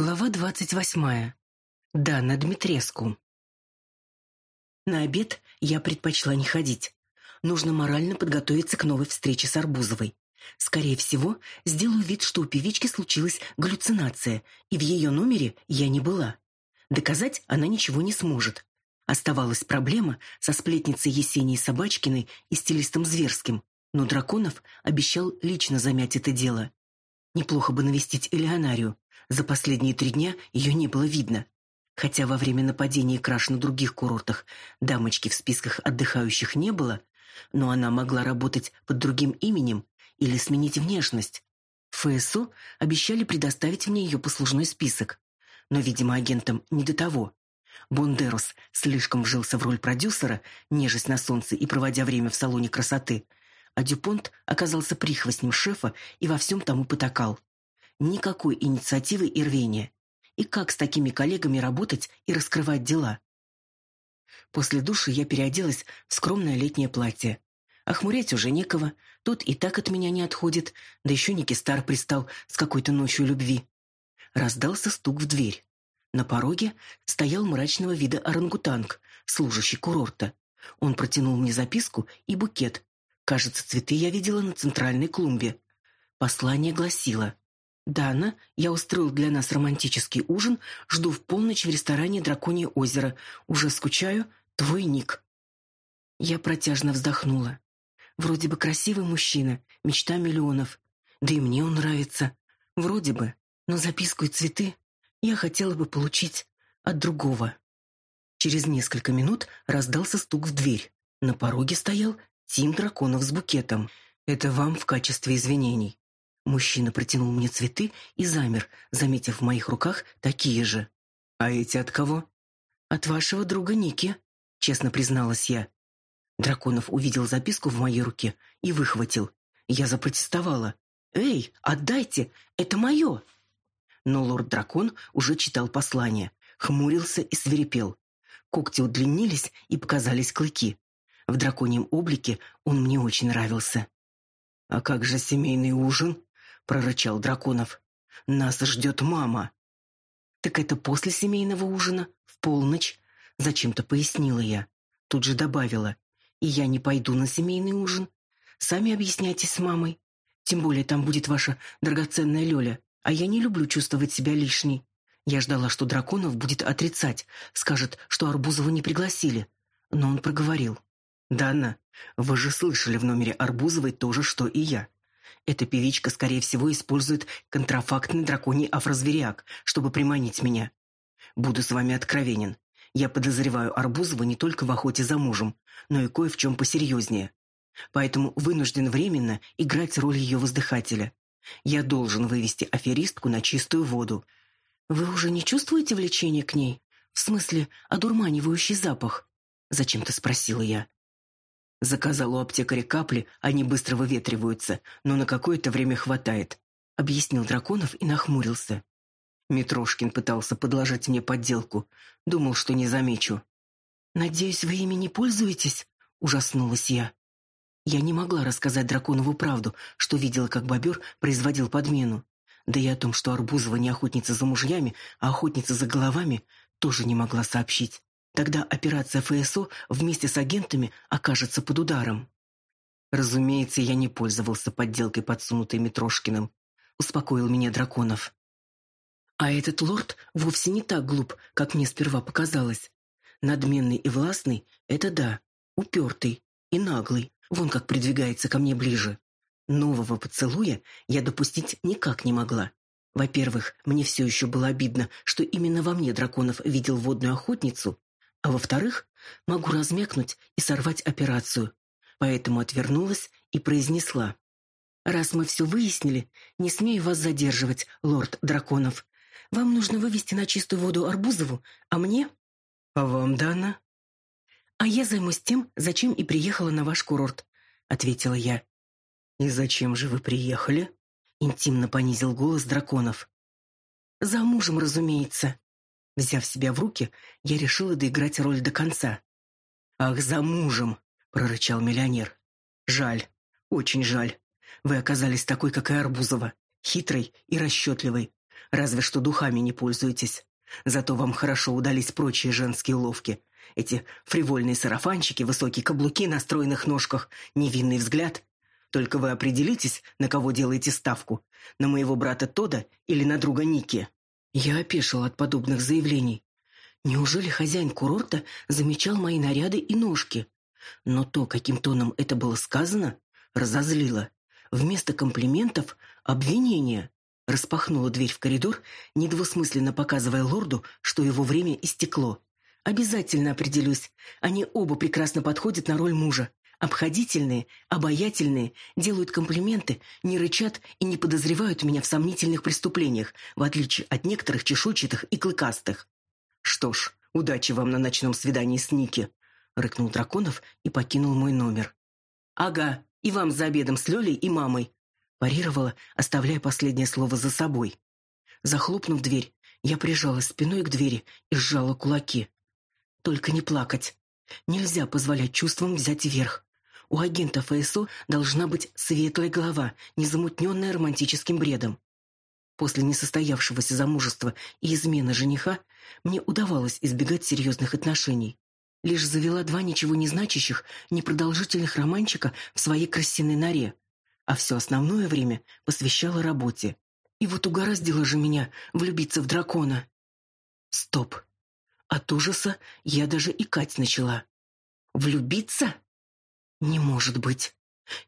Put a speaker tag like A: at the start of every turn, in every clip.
A: Глава двадцать восьмая. Дана Дмитреску. На обед я предпочла не ходить. Нужно морально подготовиться к новой встрече с Арбузовой. Скорее всего, сделаю вид, что у певички случилась галлюцинация, и в ее номере я не была. Доказать она ничего не сможет. Оставалась проблема со сплетницей Есенией Собачкиной и стилистом Зверским, но Драконов обещал лично замять это дело. Неплохо бы навестить Элеонарию, за последние три дня ее не было видно. Хотя во время нападения краш на других курортах дамочки в списках отдыхающих не было, но она могла работать под другим именем или сменить внешность. ФСО обещали предоставить мне ее послужной список. Но, видимо, агентам не до того. Бондерос слишком вжился в роль продюсера, нежесть на солнце и проводя время в салоне красоты, а Дюпонт оказался прихвостнем шефа и во всем тому потакал никакой инициативы и рвения. И как с такими коллегами работать и раскрывать дела? После души я переоделась в скромное летнее платье. Охмурять уже некого, тот и так от меня не отходит, да еще Никистар пристал с какой-то ночью любви. Раздался стук в дверь. На пороге стоял мрачного вида орангутанг, служащий курорта. Он протянул мне записку и букет. Кажется, цветы я видела на центральной клумбе. Послание гласило «Дана, я устроил для нас романтический ужин, жду в полночь в ресторане «Драконье озеро». Уже скучаю. Твой Ник». Я протяжно вздохнула. Вроде бы красивый мужчина, мечта миллионов. Да и мне он нравится. Вроде бы. Но записку и цветы я хотела бы получить от другого. Через несколько минут раздался стук в дверь. На пороге стоял Тим Драконов с букетом. Это вам в качестве извинений. Мужчина протянул мне цветы и замер, заметив в моих руках такие же. «А эти от кого?» «От вашего друга Ники», — честно призналась я. Драконов увидел записку в моей руке и выхватил. Я запротестовала. «Эй, отдайте! Это мое!» Но лорд-дракон уже читал послание, хмурился и свирепел. Когти удлинились и показались клыки. В драконьем облике он мне очень нравился. «А как же семейный ужин?» Прорычал Драконов. Нас ждет мама. Так это после семейного ужина, в полночь, зачем-то пояснила я. Тут же добавила: "И я не пойду на семейный ужин. Сами объясняйтесь с мамой. Тем более там будет ваша драгоценная Лёля, а я не люблю чувствовать себя лишней". Я ждала, что Драконов будет отрицать, скажет, что Арбузова не пригласили, но он проговорил: "Дана, вы же слышали в номере Арбузовой то же, что и я. Эта певичка, скорее всего, использует контрафактный драконий афрозверяк, чтобы приманить меня. Буду с вами откровенен. Я подозреваю Арбузову не только в охоте за мужем, но и кое в чем посерьезнее. Поэтому вынужден временно играть роль ее воздыхателя. Я должен вывести аферистку на чистую воду. Вы уже не чувствуете влечения к ней? В смысле, одурманивающий запах? Зачем-то спросила я. Заказал у аптекаря капли, они быстро выветриваются, но на какое-то время хватает, объяснил Драконов и нахмурился. Митрошкин пытался подложить мне подделку, думал, что не замечу. Надеюсь, вы ими не пользуетесь, ужаснулась я. Я не могла рассказать Драконову правду, что видела, как бобер производил подмену. Да и о том, что Арбузова не охотница за мужьями, а охотница за головами, тоже не могла сообщить. Тогда операция ФСО вместе с агентами окажется под ударом. Разумеется, я не пользовался подделкой, подсунутой Митрошкиным. Успокоил меня Драконов. А этот лорд вовсе не так глуп, как мне сперва показалось. Надменный и властный — это да, упертый и наглый. Вон как придвигается ко мне ближе. Нового поцелуя я допустить никак не могла. Во-первых, мне все еще было обидно, что именно во мне Драконов видел водную охотницу, а во-вторых, могу размякнуть и сорвать операцию. Поэтому отвернулась и произнесла: Раз мы все выяснили, не смею вас задерживать, лорд Драконов. Вам нужно вывести на чистую воду Арбузову, а мне? А вам, Дана? А я займусь тем, зачем и приехала на ваш курорт, ответила я. И зачем же вы приехали? интимно понизил голос Драконов. За мужем, разумеется. Взяв себя в руки, я решила доиграть роль до конца. «Ах, за мужем!» — прорычал миллионер. «Жаль, очень жаль. Вы оказались такой, как и Арбузова, хитрой и расчетливой. Разве что духами не пользуетесь. Зато вам хорошо удались прочие женские уловки. Эти фривольные сарафанчики, высокие каблуки на стройных ножках, невинный взгляд. Только вы определитесь, на кого делаете ставку. На моего брата Тода или на друга Ники. Я опешил от подобных заявлений. Неужели хозяин курорта замечал мои наряды и ножки? Но то, каким тоном это было сказано, разозлило. Вместо комплиментов — обвинения. Распахнула дверь в коридор, недвусмысленно показывая лорду, что его время истекло. Обязательно определюсь. Они оба прекрасно подходят на роль мужа. Обходительные, обаятельные, делают комплименты, не рычат и не подозревают меня в сомнительных преступлениях, в отличие от некоторых чешуйчатых и клыкастых. Что ж, удачи вам на ночном свидании с Ники, рыкнул Драконов и покинул мой номер. Ага, и вам за обедом с Лёлей и мамой, парировала, оставляя последнее слово за собой. Захлопнув дверь, я прижалась спиной к двери и сжала кулаки. Только не плакать. Нельзя позволять чувствам взять верх. У агента ФСО должна быть светлая голова, не замутненная романтическим бредом. После несостоявшегося замужества и измены жениха мне удавалось избегать серьезных отношений. Лишь завела два ничего не значащих, непродолжительных романчика в своей крысиной норе – а все основное время посвящала работе. И вот угораздило же меня влюбиться в дракона. Стоп. От ужаса я даже икать начала. Влюбиться? Не может быть.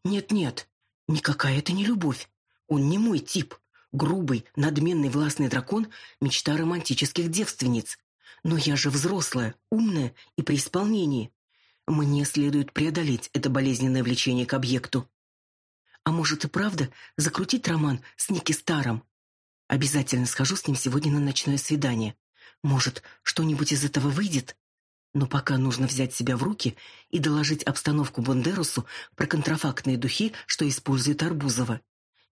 A: Нет-нет, никакая это не любовь. Он не мой тип. Грубый, надменный властный дракон — мечта романтических девственниц. Но я же взрослая, умная и при исполнении. Мне следует преодолеть это болезненное влечение к объекту. А может и правда закрутить роман с Ники Старом? Обязательно схожу с ним сегодня на ночное свидание. Может, что-нибудь из этого выйдет? Но пока нужно взять себя в руки и доложить обстановку Бондерусу про контрафактные духи, что использует Арбузова.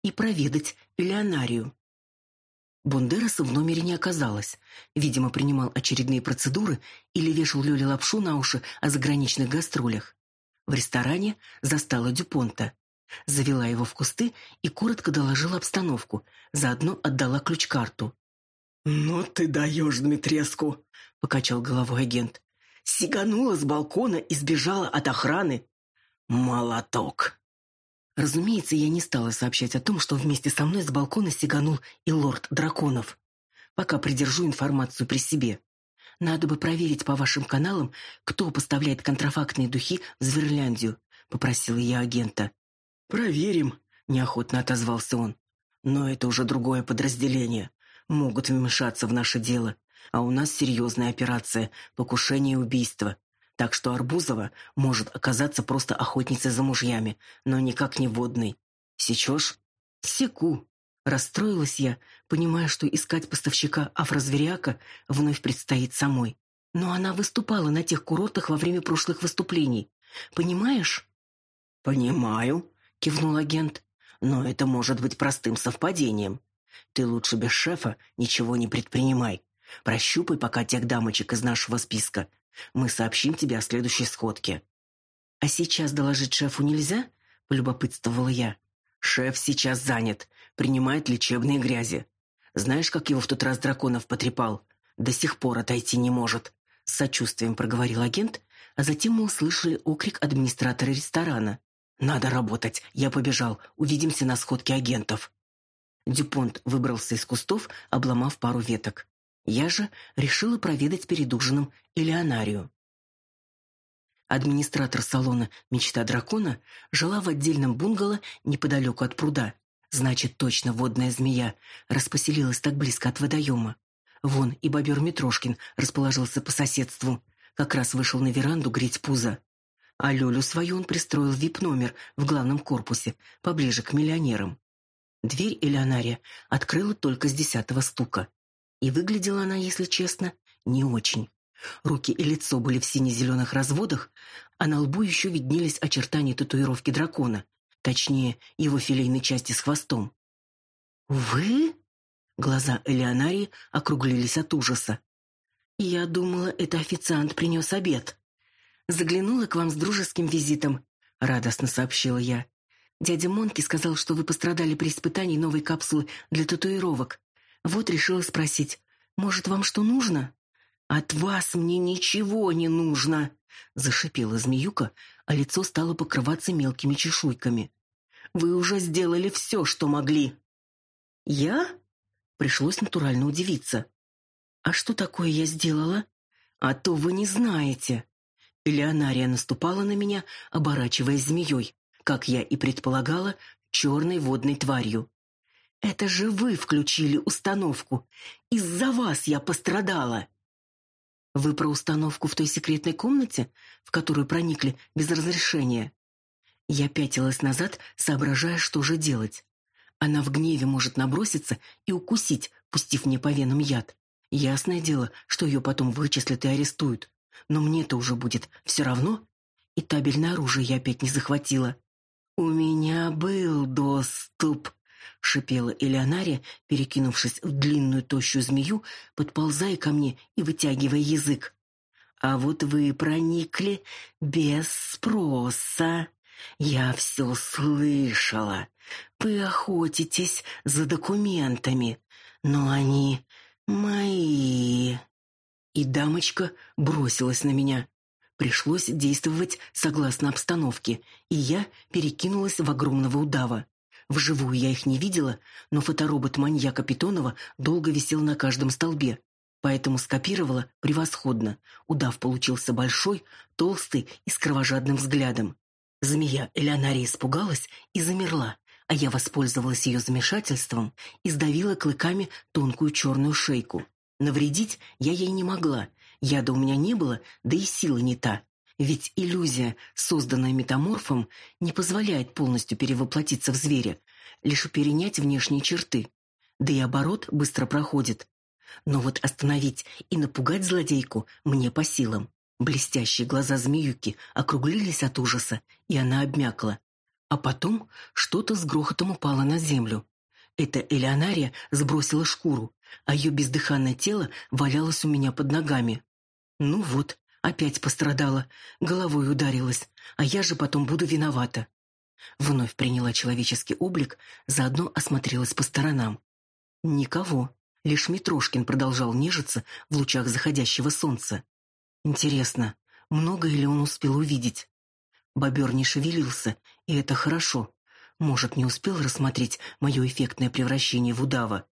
A: И проведать Леонарию. Бондероса в номере не оказалось. Видимо, принимал очередные процедуры или вешал Лёле лапшу на уши о заграничных гастролях. В ресторане застала Дюпонта. Завела его в кусты и коротко доложила обстановку, заодно отдала ключ-карту. «Ну ты даешь, Дмитреску!» — покачал головой агент. «Сиганула с балкона и сбежала от охраны. Молоток!» Разумеется, я не стала сообщать о том, что вместе со мной с балкона сиганул и лорд Драконов. Пока придержу информацию при себе. Надо бы проверить по вашим каналам, кто поставляет контрафактные духи в Зверляндию, попросила я агента. Проверим, неохотно отозвался он. Но это уже другое подразделение. Могут вмешаться в наше дело, а у нас серьезная операция покушение и убийство. Так что Арбузова может оказаться просто охотницей за мужьями, но никак не водной. Сечешь? Секу. Расстроилась я, понимая, что искать поставщика афрозверяка вновь предстоит самой. Но она выступала на тех курортах во время прошлых выступлений. Понимаешь? Понимаю, кивнул агент. Но это может быть простым совпадением. Ты лучше без шефа ничего не предпринимай. Прощупай пока тех дамочек из нашего списка. Мы сообщим тебе о следующей сходке. А сейчас доложить шефу нельзя? полюбопытствовала я. Шеф сейчас занят, принимает лечебные грязи. Знаешь, как его в тот раз драконов потрепал? До сих пор отойти не может. С сочувствием проговорил агент, а затем мы услышали окрик администратора ресторана. Надо работать. Я побежал. Увидимся на сходке агентов. Дюпонт выбрался из кустов, обломав пару веток. Я же решила проведать перед ужином Элеонарию. Администратор салона «Мечта дракона» жила в отдельном бунгало неподалеку от пруда. Значит, точно водная змея распоселилась так близко от водоема. Вон и бобер Митрошкин расположился по соседству. Как раз вышел на веранду греть пузо а Лёлю свою он пристроил вип-номер в главном корпусе, поближе к миллионерам. Дверь Элеонария открыла только с десятого стука. И выглядела она, если честно, не очень. Руки и лицо были в сине-зеленых разводах, а на лбу еще виднелись очертания татуировки дракона, точнее, его филейной части с хвостом. «Вы?» Глаза Элеонарии округлились от ужаса. «Я думала, это официант принес обед». Заглянула к вам с дружеским визитом, радостно сообщила я. Дядя Монки сказал, что вы пострадали при испытании новой капсулы для татуировок. Вот решила спросить, может, вам что нужно? От вас мне ничего не нужно, зашипела змеюка, а лицо стало покрываться мелкими чешуйками. Вы уже сделали все, что могли. Я? Пришлось натурально удивиться. А что такое я сделала? А то вы не знаете. Элеонария наступала на меня, оборачиваясь змеей, как я и предполагала, черной водной тварью. Это же вы включили установку. Из-за вас я пострадала. Вы про установку в той секретной комнате, в которую проникли без разрешения? Я пятилась назад, соображая, что же делать. Она в гневе может наброситься и укусить, пустив мне по венам яд. Ясное дело, что ее потом вычислят и арестуют. Но мне-то уже будет все равно. И табельное оружие я опять не захватила. У меня был доступ, шипела Элеонария, перекинувшись в длинную тощую змею, подползая ко мне и вытягивая язык. А вот вы проникли без спроса. Я все слышала. Вы охотитесь за документами, но они мои. И дамочка бросилась на меня. Пришлось действовать согласно обстановке, и я перекинулась в огромного удава. Вживую я их не видела, но фоторобот маньяка Питонова долго висел на каждом столбе, поэтому скопировала превосходно. Удав получился большой, толстый и с кровожадным взглядом. Змея Элеонария испугалась и замерла, а я воспользовалась ее замешательством и сдавила клыками тонкую черную шейку. Навредить я ей не могла, яда у меня не было, да и сила не та. Ведь иллюзия, созданная метаморфом, не позволяет полностью перевоплотиться в зверя, лишь перенять внешние черты. Да и оборот быстро проходит. Но вот остановить и напугать злодейку мне по силам. Блестящие глаза змеюки округлились от ужаса, и она обмякла. А потом что-то с грохотом упало на землю. Это Элеонария сбросила шкуру, а ее бездыханное тело валялось у меня под ногами. Ну вот, опять пострадала, головой ударилась, а я же потом буду виновата. Вновь приняла человеческий облик, заодно осмотрелась по сторонам. Никого, лишь Митрошкин продолжал нежиться в лучах заходящего солнца. Интересно, много ли он успел увидеть? Бобер не шевелился, и это хорошо. Может, не успел рассмотреть мое эффектное превращение в удава.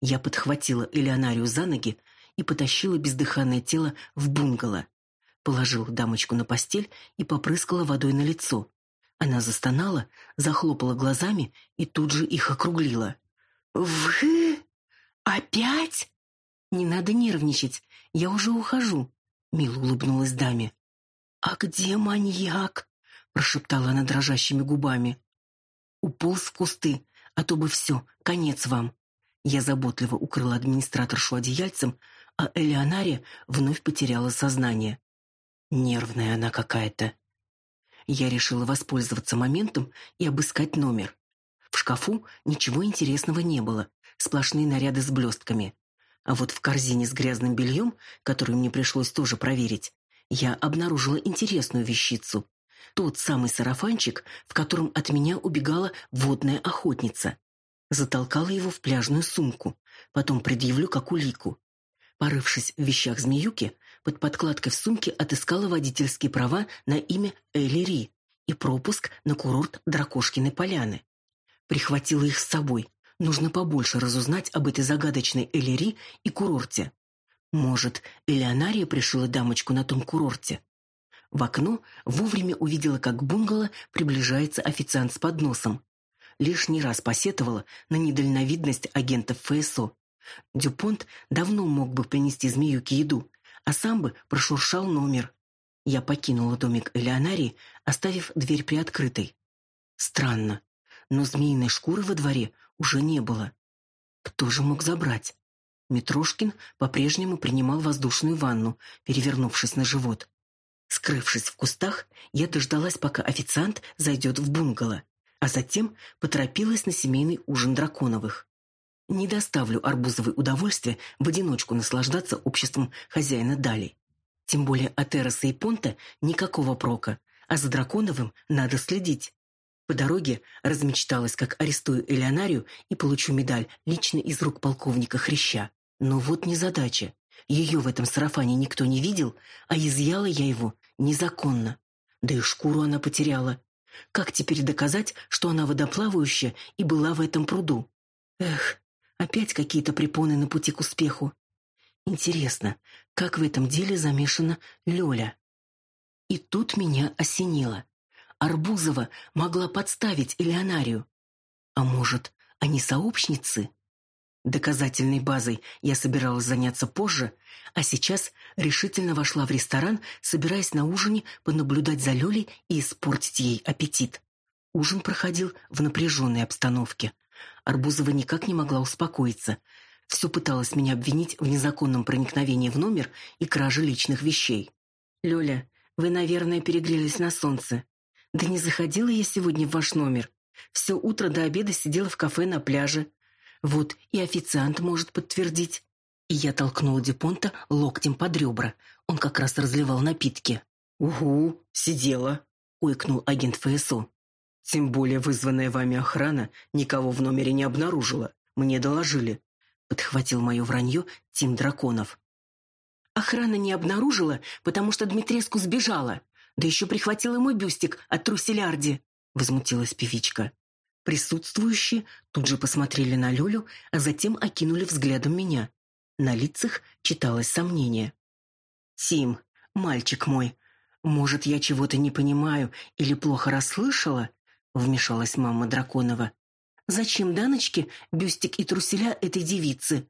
A: Я подхватила Элеонарию за ноги и потащила бездыханное тело в бунгало. Положила дамочку на постель и попрыскала водой на лицо. Она застонала, захлопала глазами и тут же их округлила. «Вы? Опять?» «Не надо нервничать, я уже ухожу», — мило улыбнулась даме. «А где маньяк?» — прошептала она дрожащими губами. «Уполз в кусты, а то бы все, конец вам». Я заботливо укрыла администраторшу одеяльцем, а Элеонария вновь потеряла сознание. Нервная она какая-то. Я решила воспользоваться моментом и обыскать номер. В шкафу ничего интересного не было, сплошные наряды с блестками. А вот в корзине с грязным бельем, которую мне пришлось тоже проверить, я обнаружила интересную вещицу. Тот самый сарафанчик, в котором от меня убегала водная охотница. Затолкала его в пляжную сумку, потом предъявлю как улику. Порывшись в вещах змеюки, под подкладкой в сумке отыскала водительские права на имя Элли и пропуск на курорт Дракошкиной поляны. Прихватила их с собой. Нужно побольше разузнать об этой загадочной Эллири и курорте. Может, Элеонария пришила дамочку на том курорте? В окно вовремя увидела, как к бунгало приближается официант с подносом лишний раз посетовала на недальновидность агентов ФСО. Дюпонт давно мог бы принести змеюке еду, а сам бы прошуршал номер. Я покинула домик Элеонарии, оставив дверь приоткрытой. Странно, но змеиной шкуры во дворе уже не было. Кто же мог забрать? Митрошкин по-прежнему принимал воздушную ванну, перевернувшись на живот. Скрывшись в кустах, я дождалась, пока официант зайдет в бунгало а затем поторопилась на семейный ужин драконовых. Не доставлю Арбузовой удовольствия в одиночку наслаждаться обществом хозяина Дали. Тем более от Эроса и Понта никакого прока, а за Драконовым надо следить. По дороге размечталась, как арестую Элеонарию и получу медаль лично из рук полковника Хряща. Но вот незадача. Ее в этом сарафане никто не видел, а изъяла я его незаконно. Да и шкуру она потеряла. Как теперь доказать, что она водоплавающая и была в этом пруду? Эх, опять какие-то препоны на пути к успеху. Интересно, как в этом деле замешана Лёля? И тут меня осенило. Арбузова могла подставить Элеонарию. А может, они сообщницы? Доказательной базой я собиралась заняться позже, а сейчас решительно вошла в ресторан, собираясь на ужине понаблюдать за Лёлей и испортить ей аппетит. Ужин проходил в напряженной обстановке. Арбузова никак не могла успокоиться. Все пыталась меня обвинить в незаконном проникновении в номер и краже личных вещей. «Лёля, вы, наверное, перегрелись на солнце. Да не заходила я сегодня в ваш номер. Все утро до обеда сидела в кафе на пляже. Вот и официант может подтвердить. И я толкнула Дипонта локтем под ребра. Он как раз разливал напитки. «Угу, сидела», — уикнул агент ФСО. «Тем более вызванная вами охрана никого в номере не обнаружила. Мне доложили», — подхватил мое вранье Тим Драконов. «Охрана не обнаружила, потому что Дмитреску сбежала. Да еще прихватила мой бюстик от труселярди», — возмутилась певичка. Присутствующие тут же посмотрели на Лёлю, а затем окинули взглядом меня. На лицах читалось сомнение. «Тим, мальчик мой, может, я чего-то не понимаю или плохо расслышала?» — вмешалась мама Драконова. «Зачем Даночке бюстик и труселя этой девицы?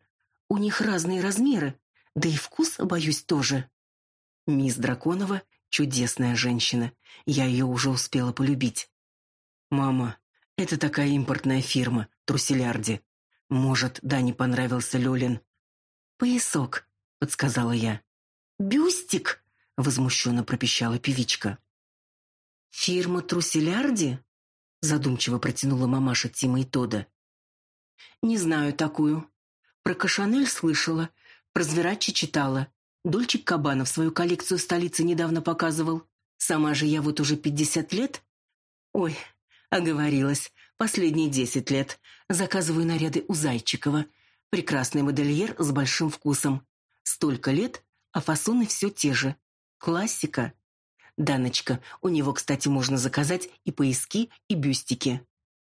A: У них разные размеры, да и вкус, боюсь, тоже». Мисс Драконова — чудесная женщина, я ее уже успела полюбить. «Мама, это такая импортная фирма, Труселярди. Может, да не понравился Лёлин. «Поясок», — подсказала я. «Бюстик!» — возмущенно пропищала певичка. «Фирма Труселярди?» — задумчиво протянула мамаша Тима и Тода. «Не знаю такую. Про Кашанель слышала, про Зверачи читала. Дольчик Кабанов свою коллекцию в столице недавно показывал. Сама же я вот уже пятьдесят лет. Ой, Оговорилась. Последние десять лет. Заказываю наряды у Зайчикова. Прекрасный модельер с большим вкусом. Столько лет, а фасоны все те же. Классика. Даночка, у него, кстати, можно заказать и пояски, и бюстики.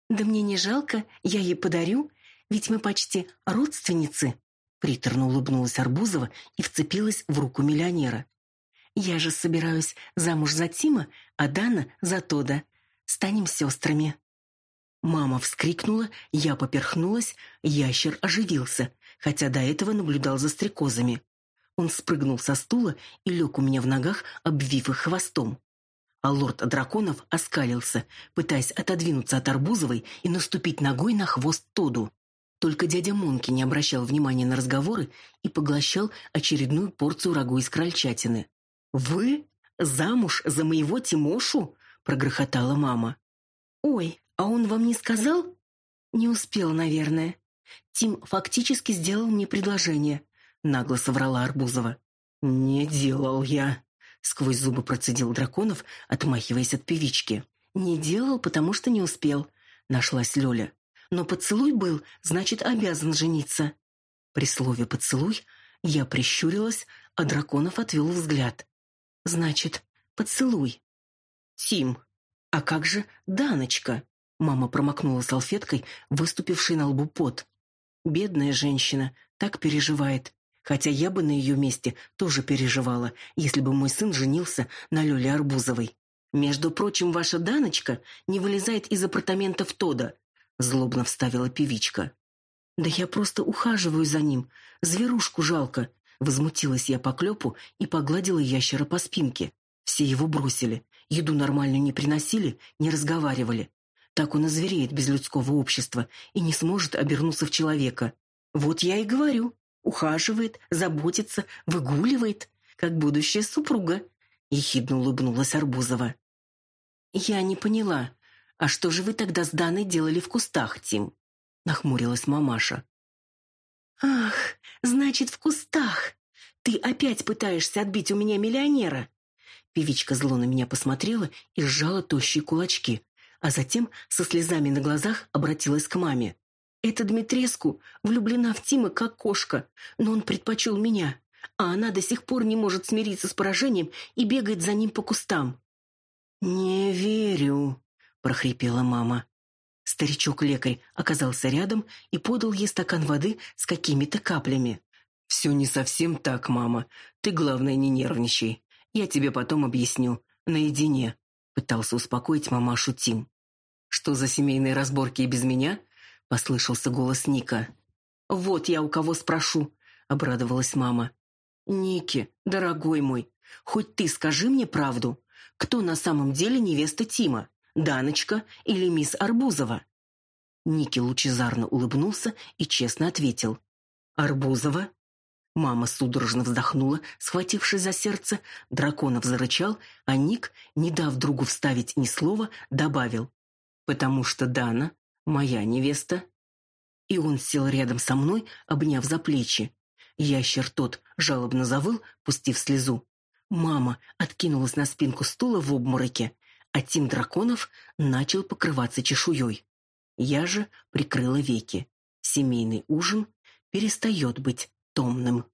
A: Да мне не жалко, я ей подарю, ведь мы почти родственницы. Приторно улыбнулась Арбузова и вцепилась в руку миллионера. Я же собираюсь замуж за Тима, а Дана за Тода. Станем сестрами». Мама вскрикнула, я поперхнулась, ящер оживился, хотя до этого наблюдал за стрекозами. Он спрыгнул со стула и лег у меня в ногах, обвив их хвостом. А лорд драконов оскалился, пытаясь отодвинуться от Арбузовой и наступить ногой на хвост Тоду. Только дядя Монки не обращал внимания на разговоры и поглощал очередную порцию рагу из крольчатины. «Вы? Замуж за моего Тимошу?» прогрохотала мама. Ой, а он вам не сказал? Не успел, наверное. Тим фактически сделал мне предложение, нагло соврала Арбузова. Не делал я, сквозь зубы процедил Драконов, отмахиваясь от певички. Не делал, потому что не успел, нашлась Лёля. Но поцелуй был, значит, обязан жениться. При слове поцелуй я прищурилась, а Драконов отвел взгляд. Значит, поцелуй. Тим, а как же Даночка? Мама промокнула салфеткой выступивший на лбу пот. Бедная женщина, так переживает. Хотя я бы на ее месте тоже переживала, если бы мой сын женился на Лёле Арбузовой. Между прочим, ваша Даночка не вылезает из апартаментов Тода, злобно вставила певичка. Да я просто ухаживаю за ним, зверушку жалко, возмутилась я по клёпу и погладила ящера по спинке. Все его бросили. Еду нормальную не приносили, не разговаривали. Так он озвереет без людского общества и не сможет обернуться в человека. Вот я и говорю. Ухаживает, заботится, выгуливает, как будущая супруга. Ехидно улыбнулась Арбузова. Я не поняла. А что же вы тогда с Даной делали в кустах, Тим? Нахмурилась мамаша. Ах, значит, в кустах. Ты опять пытаешься отбить у меня миллионера. Певичка зло на меня посмотрела и сжала тощие кулачки, а затем со слезами на глазах обратилась к маме. Эта Дмитреску влюблена в Тима как кошка, но он предпочел меня, а она до сих пор не может смириться с поражением и бегает за ним по кустам. «Не верю», — прохрипела мама. Старичок-лекарь оказался рядом и подал ей стакан воды с какими-то каплями. «Все не совсем так, мама. Ты, главное, не нервничай. Я тебе потом объясню. Наедине», — пытался успокоить мамашу Тим. «Что за семейные разборки и без меня?» — послышался голос Ника. «Вот я у кого спрошу», — обрадовалась мама. «Ники, дорогой мой, хоть ты скажи мне правду. Кто на самом деле невеста Тима? Даночка или мисс Арбузова?» Ники лучезарно улыбнулся и честно ответил. «Арбузова?» Мама судорожно вздохнула, схватившись за сердце, драконов зарычал, а Ник, не дав другу вставить ни слова, добавил. «Потому что Дана — моя невеста». И он сел рядом со мной, обняв за плечи. Ящер тот жалобно завыл, пустив слезу. Мама откинулась на спинку стула в обмороке, а Тим Драконов начал покрываться чешуей. Я же прикрыла веки. Семейный ужин перестает быть томным.